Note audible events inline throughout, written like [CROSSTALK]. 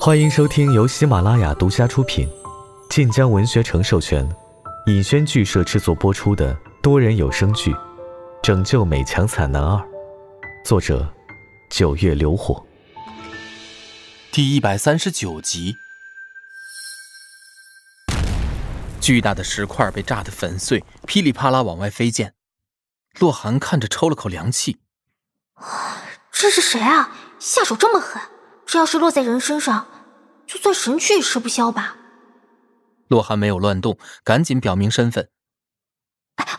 欢迎收听由喜马拉雅独家出品、晋江文学城授权、尹轩剧社制作播出的多人有声剧《拯救美强惨男二》，作者：九月流火，第一百三十九集。巨大的石块被炸得粉碎，噼里啪啦往外飞溅。洛寒看着抽了口凉气，这是谁啊？下手这么狠！这要是落在人身上，就算神去也吃不消吧。洛寒没有乱动，赶紧表明身份：“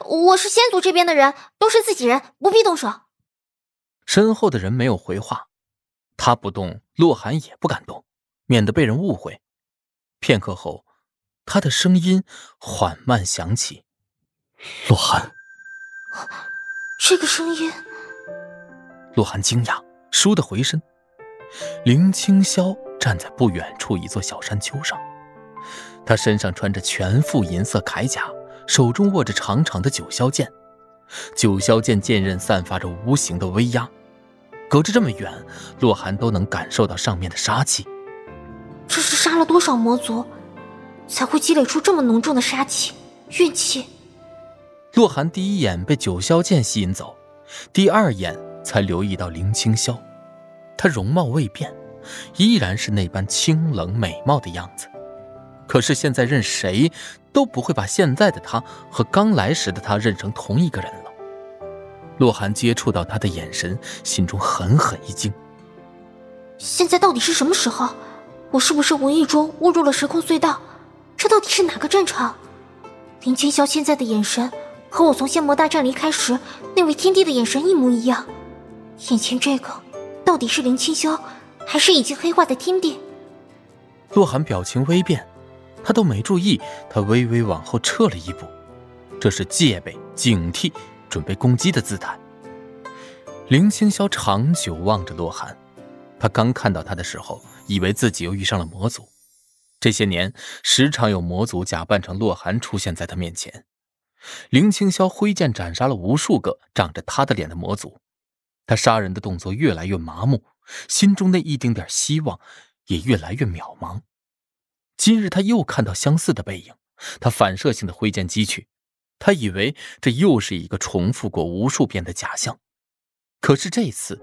我是先族这边的人，都是自己人，不必动手。”身后的人没有回话，他不动，洛寒也不敢动，免得被人误会。片刻后，他的声音缓慢响起：“洛寒。”这个声音，洛寒惊讶，倏地回身。林清霄站在不远处一座小山丘上，他身上穿着全副银色铠甲，手中握着长长的九霄剑。九霄剑剑刃散发着无形的威压，隔着这么远，洛寒都能感受到上面的杀气。这是杀了多少魔族，才会积累出这么浓重的杀气、怨气？洛寒第一眼被九霄剑吸引走，第二眼才留意到林清霄。她容貌未变，依然是那般清冷美貌的样子。可是现在任谁都不会把现在的她和刚来时的她认成同一个人了。洛寒接触到她的眼神，心中狠狠一惊。现在到底是什么时候？我是不是无意中误入了时空隧道？这到底是哪个战场？林清霄现在的眼神和我从仙魔大战离开时那位天帝的眼神一模一样。眼前这个。到底是林清霄，还是已经黑化的天帝？洛寒表情微变，他都没注意，他微微往后撤了一步，这是戒备、警惕、准备攻击的姿态。林清霄长久望着洛寒，他刚看到他的时候，以为自己又遇上了魔族。这些年，时常有魔族假扮成洛寒出现在他面前。林清霄挥剑斩杀了无数个长着他的脸的魔族。他杀人的动作越来越麻木，心中那一丁点希望也越来越渺茫。今日他又看到相似的背影，他反射性的挥剑击去，他以为这又是一个重复过无数遍的假象。可是这次，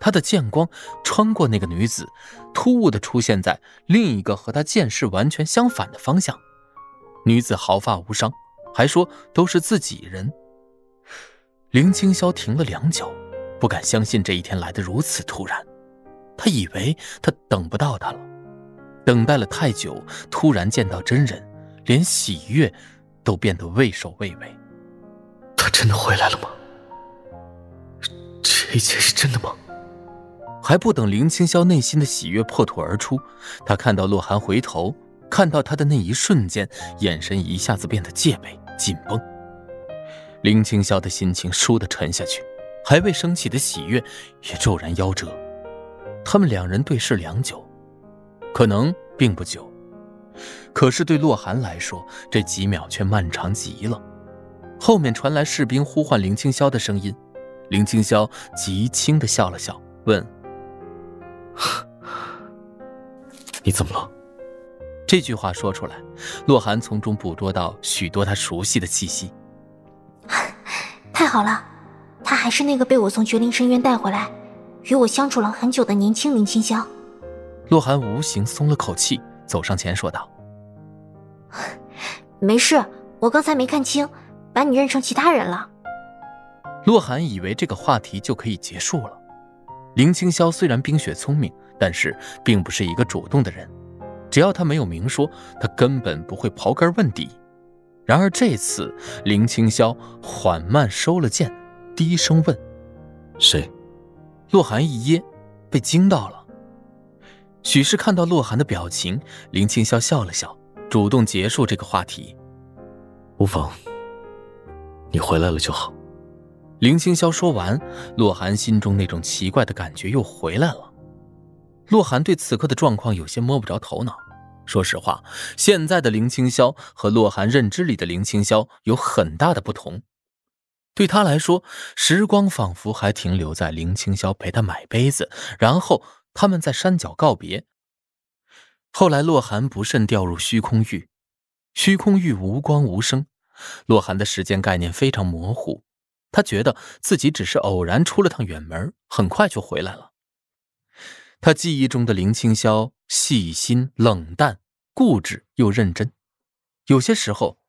他的剑光穿过那个女子，突兀的出现在另一个和他剑势完全相反的方向。女子毫发无伤，还说都是自己人。林清霄停了良久。不敢相信这一天来得如此突然，他以为他等不到他了，等待了太久，突然见到真人，连喜悦都变得畏首畏尾。他真的回来了吗？这一切是真的吗？还不等林清霄内心的喜悦破土而出，他看到洛寒回头，看到他的那一瞬间，眼神一下子变得戒备紧绷。林清霄的心情倏地沉下去。还未升起的喜悦也骤然夭折。他们两人对视良久，可能并不久，可是对洛寒来说，这几秒却漫长极了。后面传来士兵呼唤林清霄的声音，林清霄极轻的笑了笑，问：“你怎么了？”这句话说出来，洛寒从中捕捉到许多他熟悉的气息。[LAUGHS] 太好了。他还是那个被我从绝灵深渊带回来，与我相处了很久的年轻林清霄。洛寒无形松了口气，走上前说道：“ [LAUGHS] 没事，我刚才没看清，把你认成其他人了。”洛寒以为这个话题就可以结束了。林清霄虽然冰雪聪明，但是并不是一个主动的人，只要他没有明说，他根本不会刨根问底。然而这次，林清霄缓慢收了剑。低声问：“谁？”洛寒一噎，被惊到了。许是看到洛寒的表情，林清霄笑了笑，主动结束这个话题：“无妨，你回来了就好。”林清霄说完，洛寒心中那种奇怪的感觉又回来了。洛寒对此刻的状况有些摸不着头脑。说实话，现在的林清霄和洛寒认知里的林清霄有很大的不同。对他来说，时光仿佛还停留在林清霄陪他买杯子，然后他们在山脚告别。后来，洛寒不慎掉入虚空域，虚空域无光无声，洛寒的时间概念非常模糊，他觉得自己只是偶然出了趟远门，很快就回来了。他记忆中的林青霄细心、冷淡、固执又认真，有些时候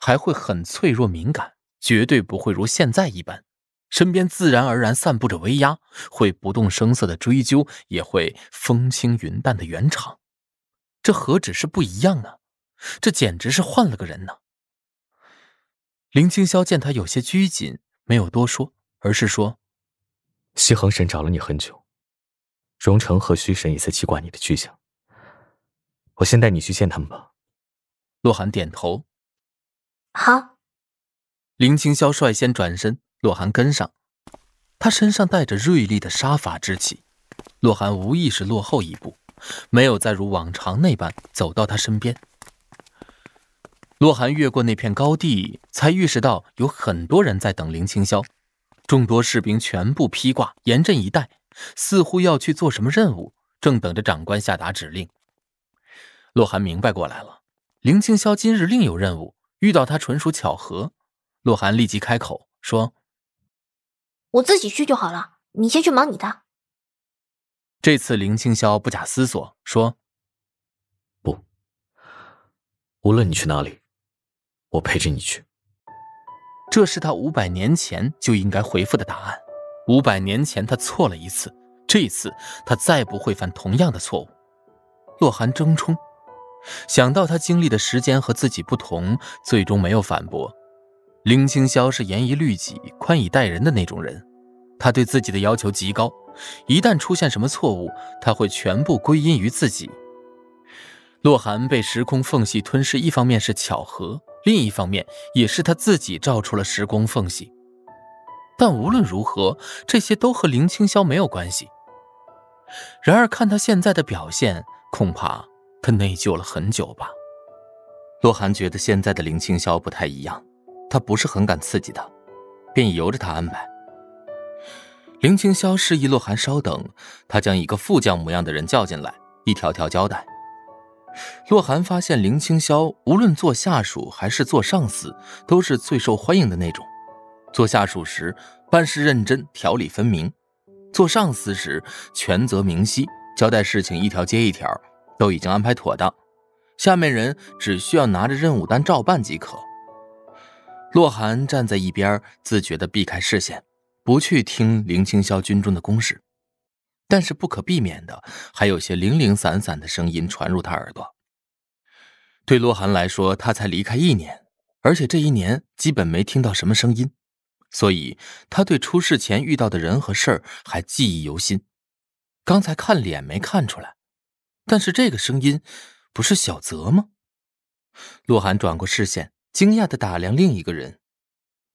还会很脆弱敏感，绝对不会如现在一般。身边自然而然散布着威压，会不动声色的追究，也会风轻云淡的圆场。这何止是不一样呢？这简直是换了个人呢！林青霄见他有些拘谨，没有多说，而是说：“西恒神找了你很久，荣成和虚神也在记挂你的去向。我先带你去见他们吧。”洛寒点头：“好。”林青霄率先转身。洛寒跟上，他身上带着锐利的杀伐之气。洛寒无意识落后一步，没有再如往常那般走到他身边。洛寒越过那片高地，才预识到有很多人在等林青霄。众多士兵全部披挂，严阵以待，似乎要去做什么任务，正等着长官下达指令。洛寒明白过来了，林青霄今日另有任务，遇到他纯属巧合。洛寒立即开口说。我自己去就好了，你先去忙你的。这次林青霄不假思索说：“不，无论你去哪里，我陪着你去。”这是他五百年前就应该回复的答案。五百年前他错了一次，这一次他再不会犯同样的错误。洛寒争冲，想到他经历的时间和自己不同，最终没有反驳。林青霄是严以律己、宽以待人的那种人，他对自己的要求极高，一旦出现什么错误，他会全部归因于自己。洛寒被时空缝隙吞噬，一方面是巧合，另一方面也是他自己照出了时空缝隙。但无论如何，这些都和林青霄没有关系。然而看他现在的表现，恐怕他内疚了很久吧。洛寒觉得现在的林青霄不太一样。他不是很敢刺激他，便由着他安排。林青霄示意洛寒稍等，他将一个副将模样的人叫进来，一条条交代。洛寒发现林青霄无论做下属还是做上司，都是最受欢迎的那种。做下属时办事认真，条理分明；做上司时权责明晰，交代事情一条接一条，都已经安排妥当，下面人只需要拿着任务单照办即可。洛寒站在一边，自觉地避开视线，不去听林青霄军中的公事。但是不可避免的，还有些零零散散的声音传入他耳朵。对洛寒来说，他才离开一年，而且这一年基本没听到什么声音，所以他对出事前遇到的人和事儿还记忆犹新。刚才看脸没看出来，但是这个声音不是小泽吗？洛寒转过视线。惊讶的打量另一个人，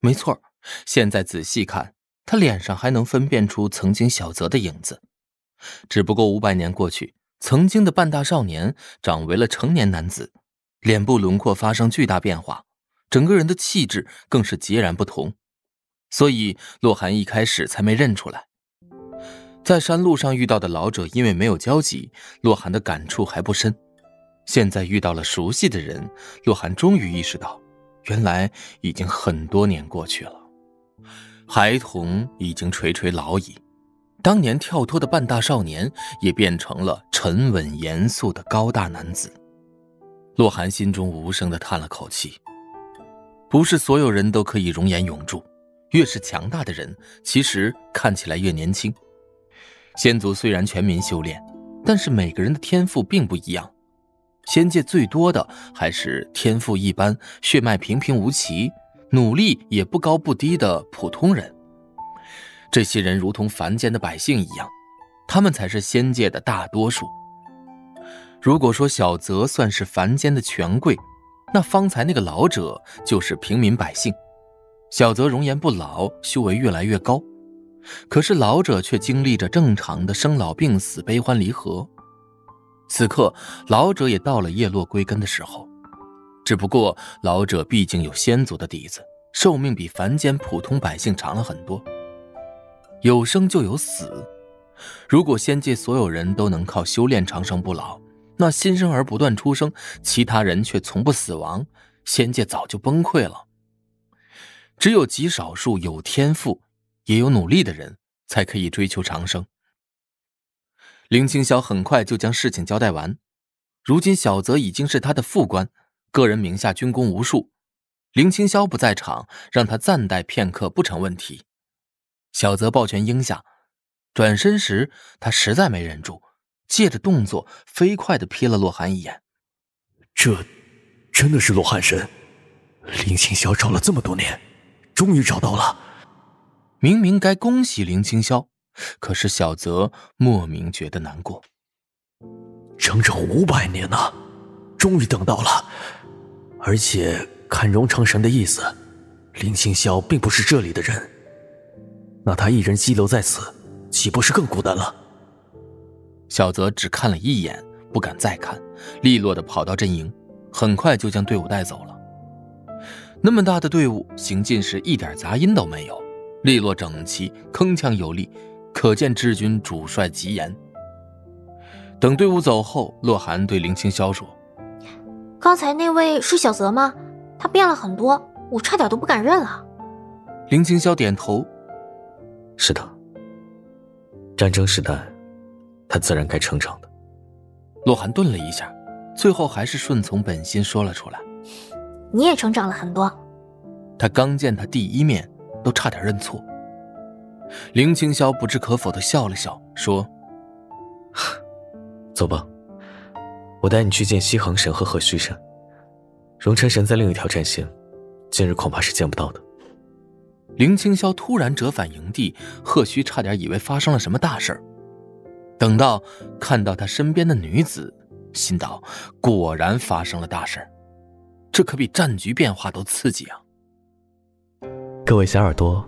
没错，现在仔细看，他脸上还能分辨出曾经小泽的影子。只不过五百年过去，曾经的半大少年长为了成年男子，脸部轮廓发生巨大变化，整个人的气质更是截然不同。所以洛寒一开始才没认出来。在山路上遇到的老者，因为没有交集，洛寒的感触还不深。现在遇到了熟悉的人，洛寒终于意识到。原来已经很多年过去了，孩童已经垂垂老矣，当年跳脱的半大少年也变成了沉稳严肃的高大男子。洛寒心中无声的叹了口气。不是所有人都可以容颜永驻，越是强大的人，其实看起来越年轻。仙族虽然全民修炼，但是每个人的天赋并不一样。仙界最多的还是天赋一般、血脉平平无奇、努力也不高不低的普通人。这些人如同凡间的百姓一样，他们才是仙界的大多数。如果说小泽算是凡间的权贵，那方才那个老者就是平民百姓。小泽容颜不老，修为越来越高，可是老者却经历着正常的生老病死、悲欢离合。此刻，老者也到了叶落归根的时候，只不过老者毕竟有先祖的底子，寿命比凡间普通百姓长了很多。有生就有死，如果仙界所有人都能靠修炼长生不老，那新生儿不断出生，其他人却从不死亡，仙界早就崩溃了。只有极少数有天赋、也有努力的人，才可以追求长生。林青霄很快就将事情交代完。如今小泽已经是他的副官，个人名下军功无数。林青霄不在场，让他暂待片刻不成问题。小泽抱拳应下，转身时他实在没忍住。借着动作，飞快的瞥了洛寒一眼。这，真的是洛寒神？林青霄找了这么多年，终于找到了。明明该恭喜林青霄，可是小泽莫名觉得难过。整整五百年呐，终于等到了。而且看荣成神的意思，林青霄并不是这里的人，那他一人羁留在此，岂不是更孤单了？小泽只看了一眼，不敢再看，利落的跑到阵营，很快就将队伍带走了。那么大的队伍，行进时一点杂音都没有，利落整齐，铿锵有力，可见志军主帅极严。等队伍走后，洛寒对林青霄说：“刚才那位是小泽吗？他变了很多，我差点都不敢认了。”林青霄点头：“是的，战争时代。”他自然该成长的。洛寒顿了一下，最后还是顺从本心说了出来：“你也成长了很多。”他刚见他第一面，都差点认错。林青霄不置可否的笑了笑，说：“走吧，我带你去见西恒神和贺虚神。荣成神在另一条战线，今日恐怕是见不到的。”林青霄突然折返营地，贺虚差点以为发生了什么大事儿。等到看到他身边的女子，心道：果然发生了大事这可比战局变化都刺激啊！各位小耳朵，